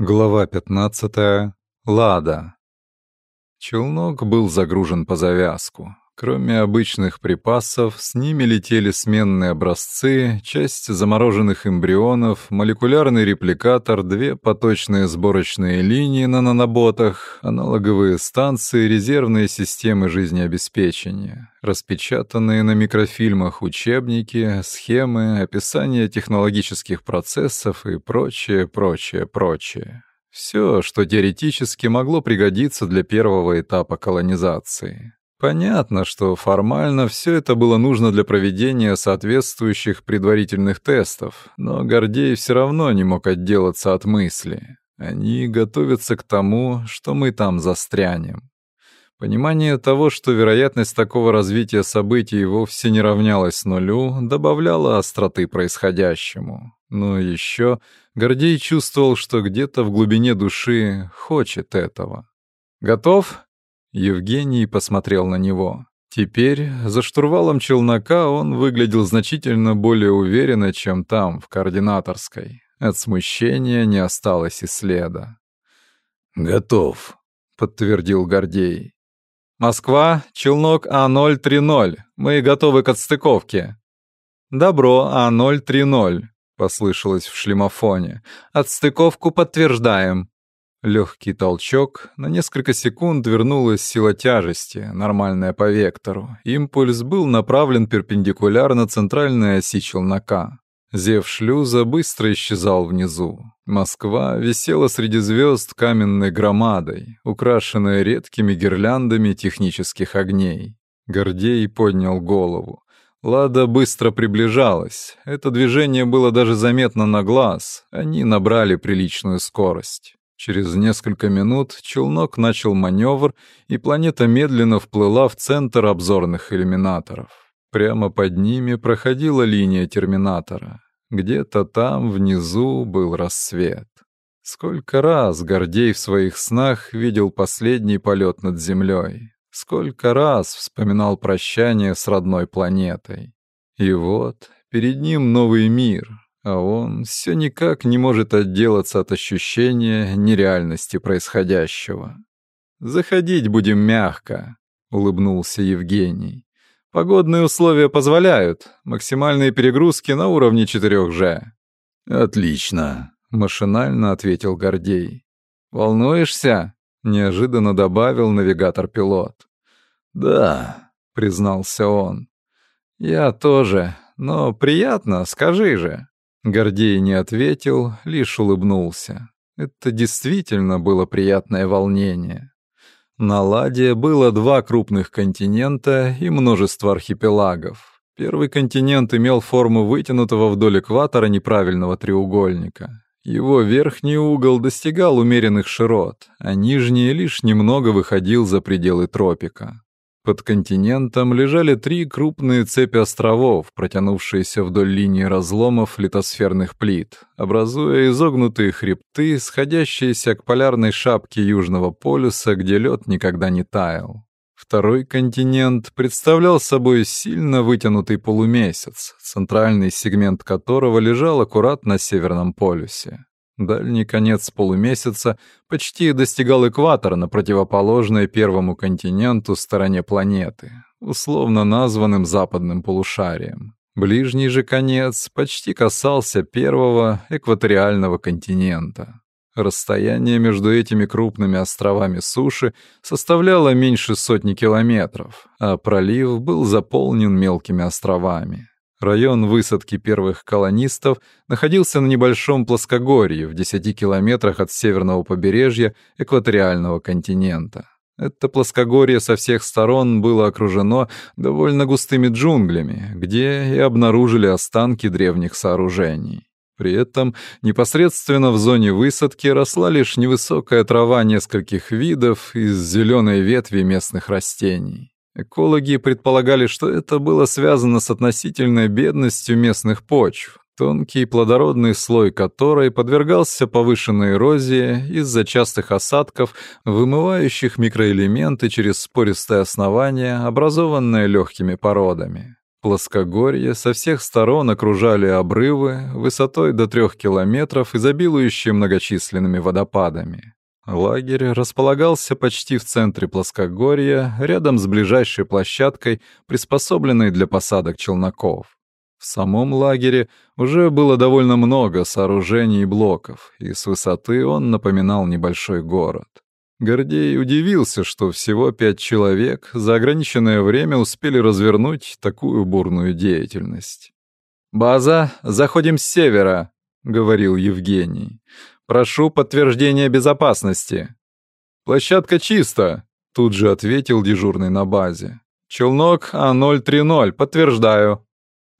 Глава 15. Лада. Челнок был загружен по завязку. Кроме обычных припасов, с ними летели сменные образцы, часть замороженных эмбрионов, молекулярный репликатор, две поточные сборочные линии на наноботах, аналоговые станции, резервные системы жизнеобеспечения, распечатанные на микрофильмах учебники, схемы, описание технологических процессов и прочее, прочее, прочее. Все, что теоретически могло пригодиться для первого этапа колонизации. Понятно, что формально все это было нужно для проведения соответствующих предварительных тестов, но Гордей все равно не мог отделаться от мысли. Они готовятся к тому, что мы там застрянем. Понимание того, что вероятность такого развития событий вовсе не равнялась нулю, добавляло остроты происходящему. Но еще Гордей чувствовал, что где-то в глубине души хочет этого. «Готов?» Евгений посмотрел на него. Теперь за штурвалом челнока он выглядел значительно более уверенно, чем там, в координаторской. От смущения не осталось и следа. «Готов», — подтвердил Гордей. «Москва, челнок А030. Мы готовы к отстыковке». «Добро, А030», — послышалось в шлемофоне. «Отстыковку подтверждаем». Легкий толчок, на несколько секунд вернулась сила тяжести, нормальная по вектору. Импульс был направлен перпендикулярно центральной оси челнока. Зев шлюза быстро исчезал внизу. Москва висела среди звезд каменной громадой, украшенная редкими гирляндами технических огней. Гордей поднял голову. Лада быстро приближалась. Это движение было даже заметно на глаз. Они набрали приличную скорость. Через несколько минут челнок начал маневр, и планета медленно вплыла в центр обзорных иллюминаторов. Прямо под ними проходила линия терминатора. Где-то там внизу был рассвет. Сколько раз Гордей в своих снах видел последний полет над Землей. Сколько раз вспоминал прощание с родной планетой. И вот перед ним новый мир, а он все никак не может отделаться от ощущения нереальности происходящего. «Заходить будем мягко», — улыбнулся Евгений. «Погодные условия позволяют. Максимальные перегрузки на уровне 4G». «Отлично», — машинально ответил Гордей. «Волнуешься?» — неожиданно добавил навигатор-пилот. «Да», — признался он. «Я тоже, но приятно, скажи же». Гордей не ответил, лишь улыбнулся. Это действительно было приятное волнение. На Ладе было два крупных континента и множество архипелагов. Первый континент имел форму вытянутого вдоль экватора неправильного треугольника. Его верхний угол достигал умеренных широт, а нижний лишь немного выходил за пределы тропика. Под континентом лежали три крупные цепи островов, протянувшиеся вдоль линии разломов литосферных плит, образуя изогнутые хребты, сходящиеся к полярной шапке Южного полюса, где лед никогда не таял. Второй континент представлял собой сильно вытянутый полумесяц, центральный сегмент которого лежал аккурат на Северном полюсе. Дальний конец полумесяца почти достигал экватора на противоположной первому континенту стороне планеты, условно названным западным полушарием. Ближний же конец почти касался первого экваториального континента. Расстояние между этими крупными островами суши составляло меньше сотни километров, а пролив был заполнен мелкими островами. Район высадки первых колонистов находился на небольшом плоскогорье в 10 километрах от северного побережья экваториального континента. Это плоскогорье со всех сторон было окружено довольно густыми джунглями, где и обнаружили останки древних сооружений. При этом непосредственно в зоне высадки росла лишь невысокая трава нескольких видов из зеленой ветви местных растений. Экологи предполагали, что это было связано с относительной бедностью местных почв, тонкий плодородный слой которой подвергался повышенной эрозии из-за частых осадков, вымывающих микроэлементы через спористое основание, образованное легкими породами. плоскогорье со всех сторон окружали обрывы высотой до трех километров, изобилующие многочисленными водопадами. Лагерь располагался почти в центре плоскогорья, рядом с ближайшей площадкой, приспособленной для посадок челноков. В самом лагере уже было довольно много сооружений и блоков, и с высоты он напоминал небольшой город. Гордей удивился, что всего пять человек за ограниченное время успели развернуть такую бурную деятельность. «База, заходим с севера», — говорил Евгений. Прошу подтверждения безопасности. Площадка чиста, тут же ответил дежурный на базе. Челнок А030, подтверждаю.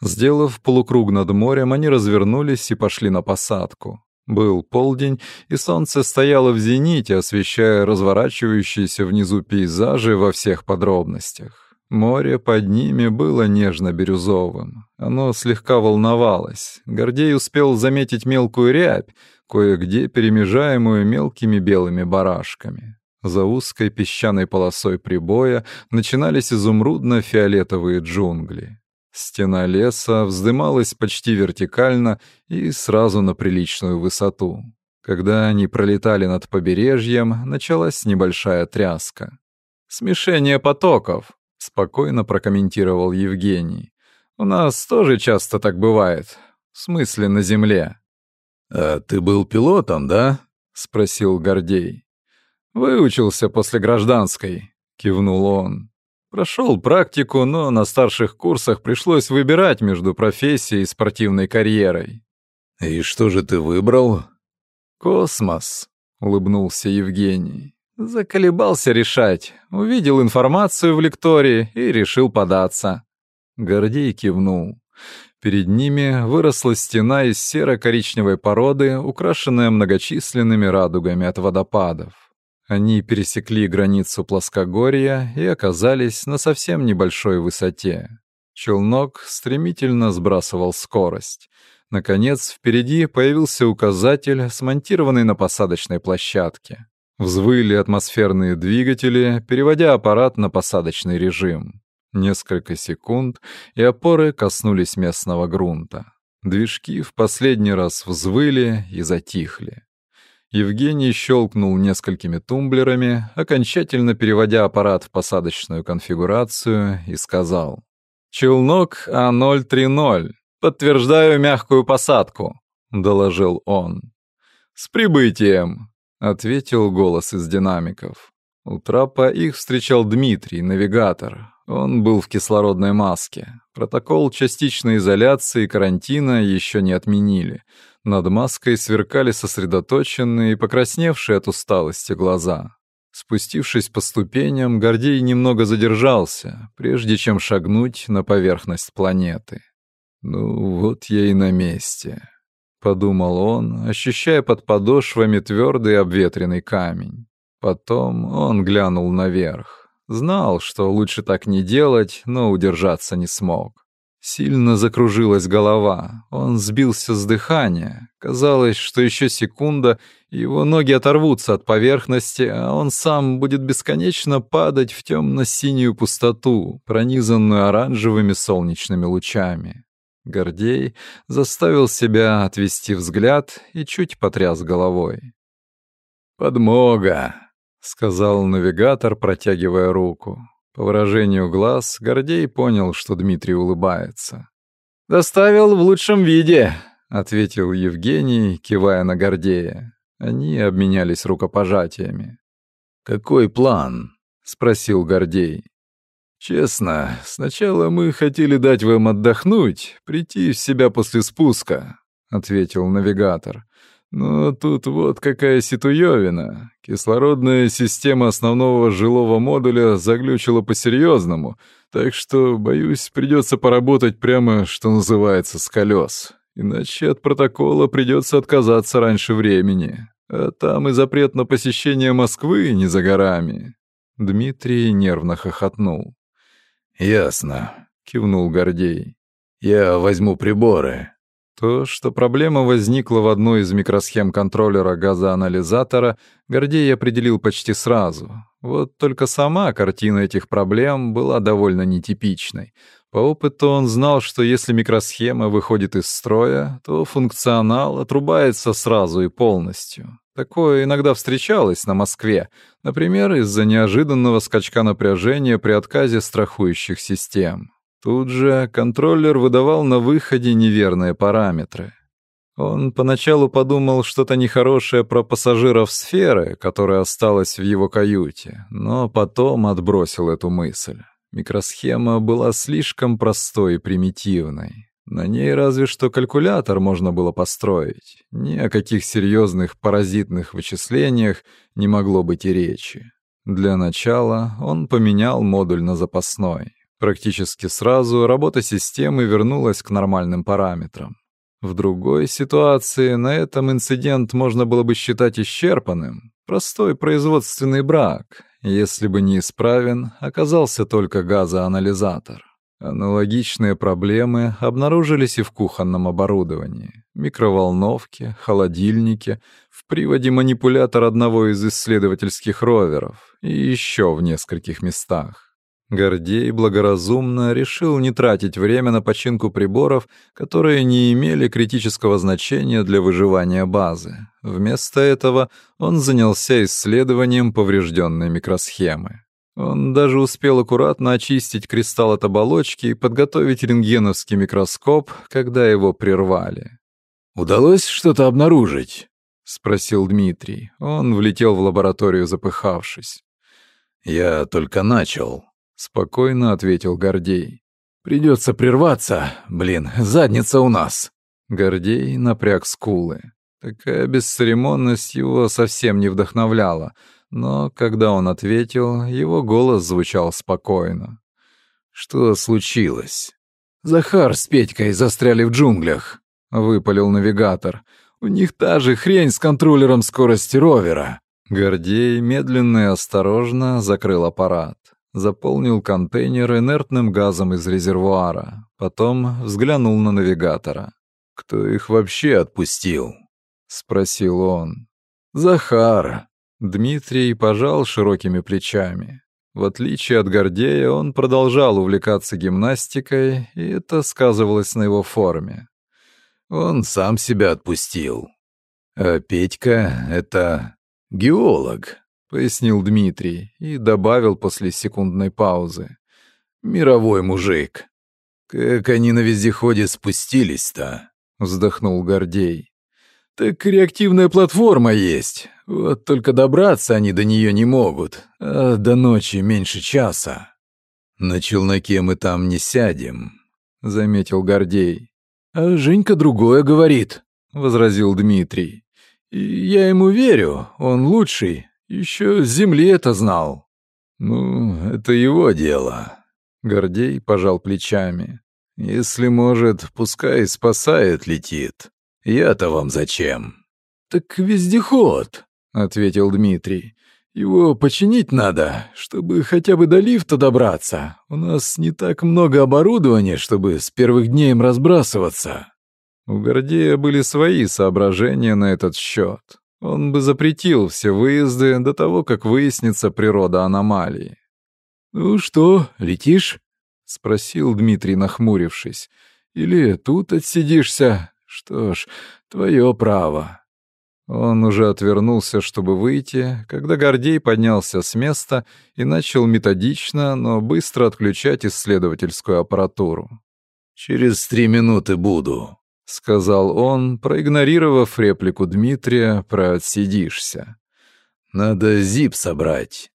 Сделав полукруг над морем, они развернулись и пошли на посадку. Был полдень, и солнце стояло в зените, освещая разворачивающиеся внизу пейзажи во всех подробностях. Море под ними было нежно-бирюзовым. Оно слегка волновалось. Гордей успел заметить мелкую рябь, кое-где перемежаемую мелкими белыми барашками. За узкой песчаной полосой прибоя начинались изумрудно-фиолетовые джунгли. Стена леса вздымалась почти вертикально и сразу на приличную высоту. Когда они пролетали над побережьем, началась небольшая тряска. «Смешение потоков», — спокойно прокомментировал Евгений. «У нас тоже часто так бывает. В смысле, на земле. «А ты был пилотом, да?» — спросил Гордей. «Выучился после гражданской», — кивнул он. Прошел практику, но на старших курсах пришлось выбирать между профессией и спортивной карьерой. «И что же ты выбрал?» «Космос», — улыбнулся Евгений. Заколебался решать. Увидел информацию в лектории и решил податься. Гордей кивнул. Перед ними выросла стена из серо-коричневой породы, украшенная многочисленными радугами от водопадов. Они пересекли границу плоскогорья и оказались на совсем небольшой высоте. Челнок стремительно сбрасывал скорость. Наконец, впереди появился указатель, смонтированный на посадочной площадке. Взвыли атмосферные двигатели, переводя аппарат на посадочный режим. Несколько секунд, и опоры коснулись местного грунта. Движки в последний раз взвыли и затихли. Евгений щелкнул несколькими тумблерами, окончательно переводя аппарат в посадочную конфигурацию, и сказал «Челнок А030, подтверждаю мягкую посадку», — доложил он. «С прибытием», — ответил голос из динамиков. У трапа их встречал Дмитрий, навигатор. Он был в кислородной маске. Протокол частичной изоляции и карантина еще не отменили. Над маской сверкали сосредоточенные и покрасневшие от усталости глаза. Спустившись по ступеням, Гордей немного задержался, прежде чем шагнуть на поверхность планеты. «Ну, вот я и на месте», — подумал он, ощущая под подошвами твердый обветренный камень. Потом он глянул наверх. Знал, что лучше так не делать, но удержаться не смог. Сильно закружилась голова. Он сбился с дыхания. Казалось, что еще секунда, его ноги оторвутся от поверхности, а он сам будет бесконечно падать в темно-синюю пустоту, пронизанную оранжевыми солнечными лучами. Гордей заставил себя отвести взгляд и чуть потряс головой. «Подмога!» — сказал навигатор, протягивая руку. По выражению глаз Гордей понял, что Дмитрий улыбается. «Доставил в лучшем виде», — ответил Евгений, кивая на Гордея. Они обменялись рукопожатиями. «Какой план?» — спросил Гордей. «Честно, сначала мы хотели дать вам отдохнуть, прийти в себя после спуска», — ответил навигатор. Но тут вот какая ситуевина. Кислородная система основного жилого модуля заглючила по-серьезному, так что, боюсь, придется поработать прямо, что называется, с колес. Иначе от протокола придется отказаться раньше времени. А там и запрет на посещение Москвы не за горами. Дмитрий нервно хохотнул. «Ясно», — кивнул Гордей. «Я возьму приборы». То, что проблема возникла в одной из микросхем контроллера газоанализатора, Гордей определил почти сразу. Вот только сама картина этих проблем была довольно нетипичной. По опыту он знал, что если микросхема выходит из строя, то функционал отрубается сразу и полностью. Такое иногда встречалось на Москве, например, из-за неожиданного скачка напряжения при отказе страхующих систем. Тут же контроллер выдавал на выходе неверные параметры. Он поначалу подумал что-то нехорошее про пассажиров сферы, которая осталась в его каюте, но потом отбросил эту мысль. Микросхема была слишком простой и примитивной. На ней разве что калькулятор можно было построить. Ни о каких серьезных паразитных вычислениях не могло быть и речи. Для начала он поменял модуль на запасной. Практически сразу работа системы вернулась к нормальным параметрам. В другой ситуации на этом инцидент можно было бы считать исчерпанным. Простой производственный брак, если бы не исправен, оказался только газоанализатор. Аналогичные проблемы обнаружились и в кухонном оборудовании. Микроволновке, холодильнике, в приводе манипулятор одного из исследовательских роверов и еще в нескольких местах. Гордей благоразумно решил не тратить время на починку приборов, которые не имели критического значения для выживания базы. Вместо этого он занялся исследованием поврежденной микросхемы. Он даже успел аккуратно очистить кристалл от оболочки и подготовить рентгеновский микроскоп, когда его прервали. «Удалось что-то обнаружить?» — спросил Дмитрий. Он влетел в лабораторию, запыхавшись. «Я только начал», — спокойно ответил Гордей. «Придется прерваться. Блин, задница у нас». Гордей напряг скулы. Такая бесцеремонность его совсем не вдохновляла, но когда он ответил, его голос звучал спокойно. «Что случилось?» «Захар с Петькой застряли в джунглях», — выпалил навигатор. «У них та же хрень с контроллером скорости ровера». Гордей медленно и осторожно закрыл аппарат заполнил контейнер инертным газом из резервуара. Потом взглянул на навигатора. «Кто их вообще отпустил?» — спросил он. «Захар». Дмитрий пожал широкими плечами. В отличие от Гордея, он продолжал увлекаться гимнастикой, и это сказывалось на его форме. Он сам себя отпустил. А Петька — это геолог. — пояснил Дмитрий и добавил после секундной паузы. «Мировой мужик. Как они на вездеходе спустились-то?» — вздохнул Гордей. «Так реактивная платформа есть. Вот только добраться они до нее не могут, а до ночи меньше часа». «На челноке мы там не сядем», — заметил Гордей. «А Женька другое говорит», — возразил Дмитрий. «Я ему верю, он лучший, еще земли это знал. Ну, это его дело. Гордей пожал плечами. Если может, пускай спасает летит. Я-то вам зачем? Так вездеход, ответил Дмитрий. Его починить надо, чтобы хотя бы до лифта добраться. У нас не так много оборудования, чтобы с первых дней им разбрасываться. У Гордея были свои соображения на этот счет. Он бы запретил все выезды до того, как выяснится природа аномалии. «Ну что, летишь?» — спросил Дмитрий, нахмурившись. «Или тут отсидишься? Что ж, твое право». Он уже отвернулся, чтобы выйти, когда Гордей поднялся с места и начал методично, но быстро отключать исследовательскую аппаратуру. «Через три минуты буду», — сказал он, проигнорировав реплику Дмитрия про «отсидишься». «Надо зип собрать».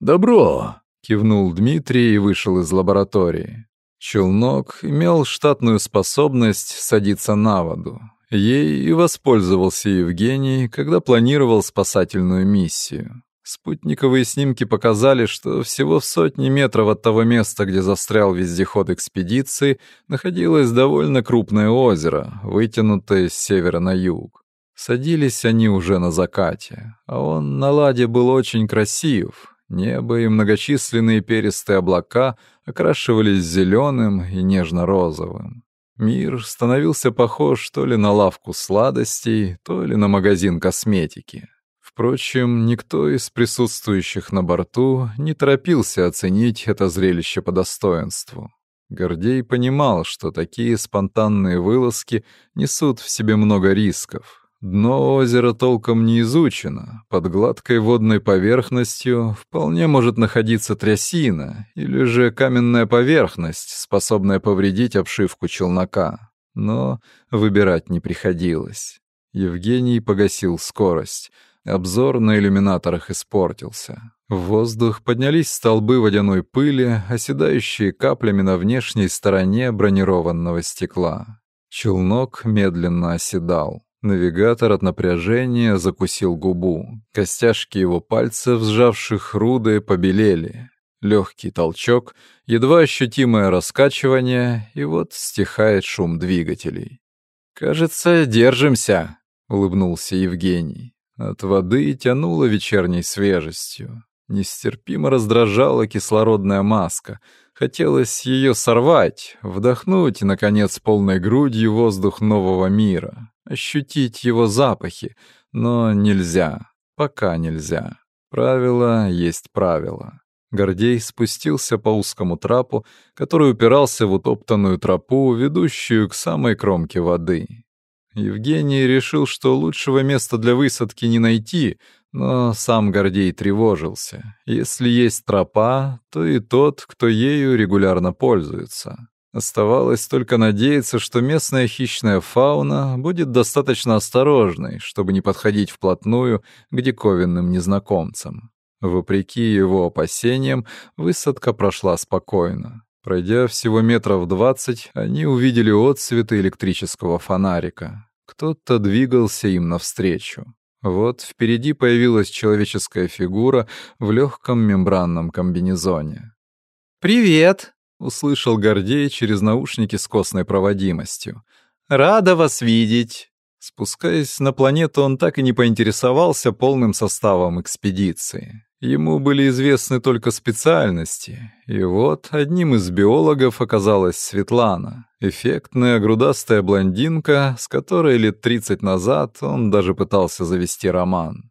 «Добро!» — кивнул Дмитрий и вышел из лаборатории. Челнок имел штатную способность садиться на воду. Ей и воспользовался Евгений, когда планировал спасательную миссию. Спутниковые снимки показали, что всего в сотни метров от того места, где застрял вездеход экспедиции, находилось довольно крупное озеро, вытянутое с севера на юг. Садились они уже на закате, а он на ладе был очень красив. Небо и многочисленные перистые облака окрашивались зеленым и нежно-розовым. Мир становился похож то ли на лавку сладостей, то ли на магазин косметики. Впрочем, никто из присутствующих на борту не торопился оценить это зрелище по достоинству. Гордей понимал, что такие спонтанные вылазки несут в себе много рисков. Дно озера толком не изучено. Под гладкой водной поверхностью вполне может находиться трясина или же каменная поверхность, способная повредить обшивку челнока. Но выбирать не приходилось. Евгений погасил скорость. Обзор на иллюминаторах испортился. В воздух поднялись столбы водяной пыли, оседающие каплями на внешней стороне бронированного стекла. Челнок медленно оседал. Навигатор от напряжения закусил губу. Костяшки его пальцев, сжавших руды, побелели. Легкий толчок, едва ощутимое раскачивание, и вот стихает шум двигателей. «Кажется, держимся», — улыбнулся Евгений. От воды тянуло вечерней свежестью. Нестерпимо раздражала кислородная маска. Хотелось ее сорвать, вдохнуть, наконец, полной грудью воздух нового мира, ощутить его запахи, но нельзя, пока нельзя. Правило есть правило. Гордей спустился по узкому трапу, который упирался в утоптанную тропу, ведущую к самой кромке воды. Евгений решил, что лучшего места для высадки не найти, но сам Гордей тревожился. Если есть тропа, то и тот, кто ею регулярно пользуется. Оставалось только надеяться, что местная хищная фауна будет достаточно осторожной, чтобы не подходить вплотную к диковинным незнакомцам. Вопреки его опасениям, высадка прошла спокойно. Пройдя всего метров двадцать, они увидели отсветы электрического фонарика. Кто-то двигался им навстречу. Вот впереди появилась человеческая фигура в легком мембранном комбинезоне. «Привет!» — услышал Гордей через наушники с костной проводимостью. «Рада вас видеть!» Спускаясь на планету, он так и не поинтересовался полным составом экспедиции. Ему были известны только специальности, и вот одним из биологов оказалась Светлана, эффектная грудастая блондинка, с которой лет тридцать назад он даже пытался завести роман.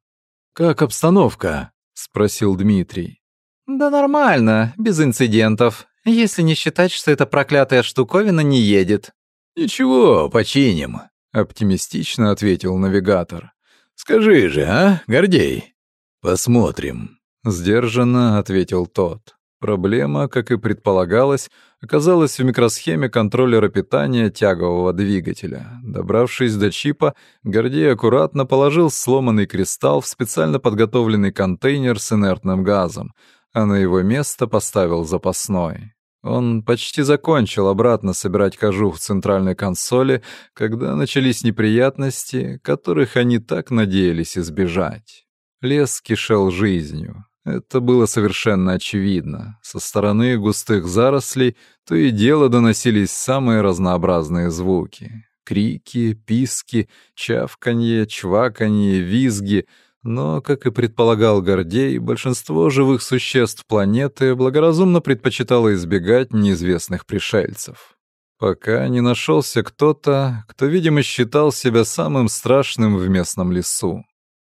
«Как обстановка?» — спросил Дмитрий. «Да нормально, без инцидентов, если не считать, что эта проклятая штуковина не едет». «Ничего, починим», — оптимистично ответил навигатор. «Скажи же, а, Гордей?» «Посмотрим». Сдержанно ответил тот. Проблема, как и предполагалось, оказалась в микросхеме контроллера питания тягового двигателя. Добравшись до чипа, Гордей аккуратно положил сломанный кристалл в специально подготовленный контейнер с инертным газом, а на его место поставил запасной. Он почти закончил обратно собирать кожух в центральной консоли, когда начались неприятности, которых они так надеялись избежать. Лес кишел жизнью. Это было совершенно очевидно. Со стороны густых зарослей то и дело доносились самые разнообразные звуки. Крики, писки, чавканье, чваканье, визги. Но, как и предполагал Гордей, большинство живых существ планеты благоразумно предпочитало избегать неизвестных пришельцев. Пока не нашелся кто-то, кто, видимо, считал себя самым страшным в местном лесу.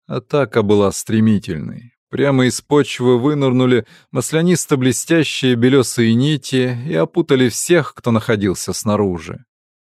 Атака была стремительной. Прямо из почвы вынырнули маслянисто-блестящие белесые нити и опутали всех, кто находился снаружи.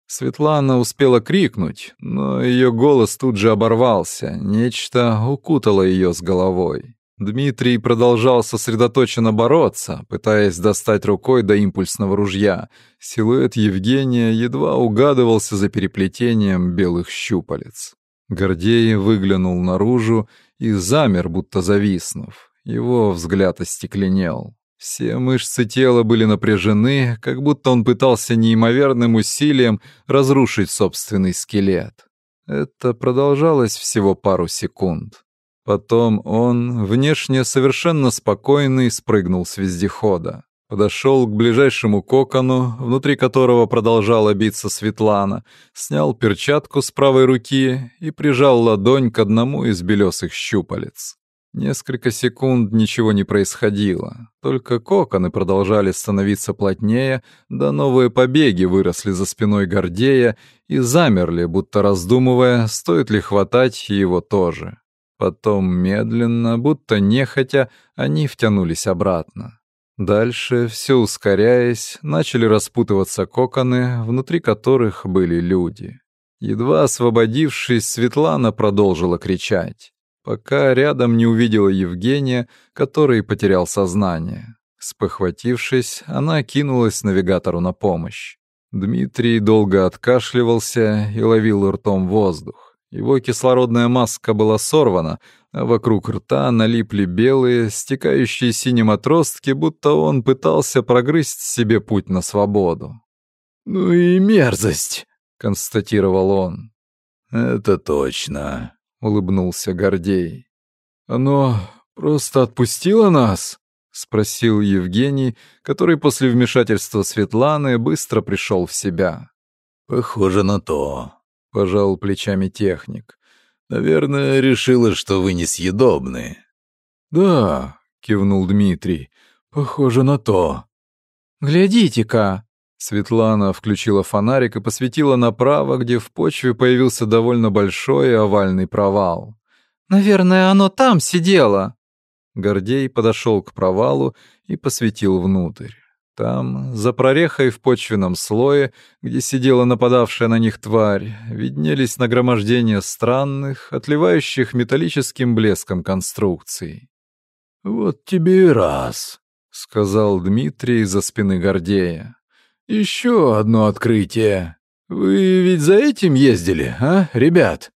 Светлана успела крикнуть, но ее голос тут же оборвался, нечто укутало ее с головой. Дмитрий продолжал сосредоточенно бороться, пытаясь достать рукой до импульсного ружья. Силуэт Евгения едва угадывался за переплетением белых щупалец. Гордей выглянул наружу и замер, будто зависнув. Его взгляд остекленел. Все мышцы тела были напряжены, как будто он пытался неимоверным усилием разрушить собственный скелет. Это продолжалось всего пару секунд. Потом он, внешне совершенно спокойный, спрыгнул с вездехода. Подошел к ближайшему кокону, внутри которого продолжала биться Светлана, снял перчатку с правой руки и прижал ладонь к одному из белесых щупалец. Несколько секунд ничего не происходило, только коконы продолжали становиться плотнее, да новые побеги выросли за спиной Гордея и замерли, будто раздумывая, стоит ли хватать его тоже. Потом медленно, будто нехотя, они втянулись обратно. Дальше, все ускоряясь, начали распутываться коконы, внутри которых были люди. Едва освободившись, Светлана продолжила кричать, пока рядом не увидела Евгения, который потерял сознание. Спохватившись, она кинулась навигатору на помощь. Дмитрий долго откашливался и ловил ртом воздух. Его кислородная маска была сорвана, а вокруг рта налипли белые, стекающие синим отростки, будто он пытался прогрызть себе путь на свободу. «Ну и мерзость!» — констатировал он. «Это точно», — улыбнулся Гордей. «Оно просто отпустило нас?» — спросил Евгений, который после вмешательства Светланы быстро пришел в себя. «Похоже на то», — пожал плечами техник. «Наверное, решила, что вы несъедобны». «Да», — кивнул Дмитрий, — «похоже на то». «Глядите-ка», Светлана включила фонарик и посветила направо, где в почве появился довольно большой овальный провал. «Наверное, оно там сидело». Гордей подошел к провалу и посветил внутрь. Там, за прорехой в почвенном слое, где сидела нападавшая на них тварь, виднелись нагромождения странных, отливающих металлическим блеском конструкций. «Вот тебе и раз», — сказал Дмитрий за спины Гордея. Еще одно открытие. Вы ведь за этим ездили, а, ребят?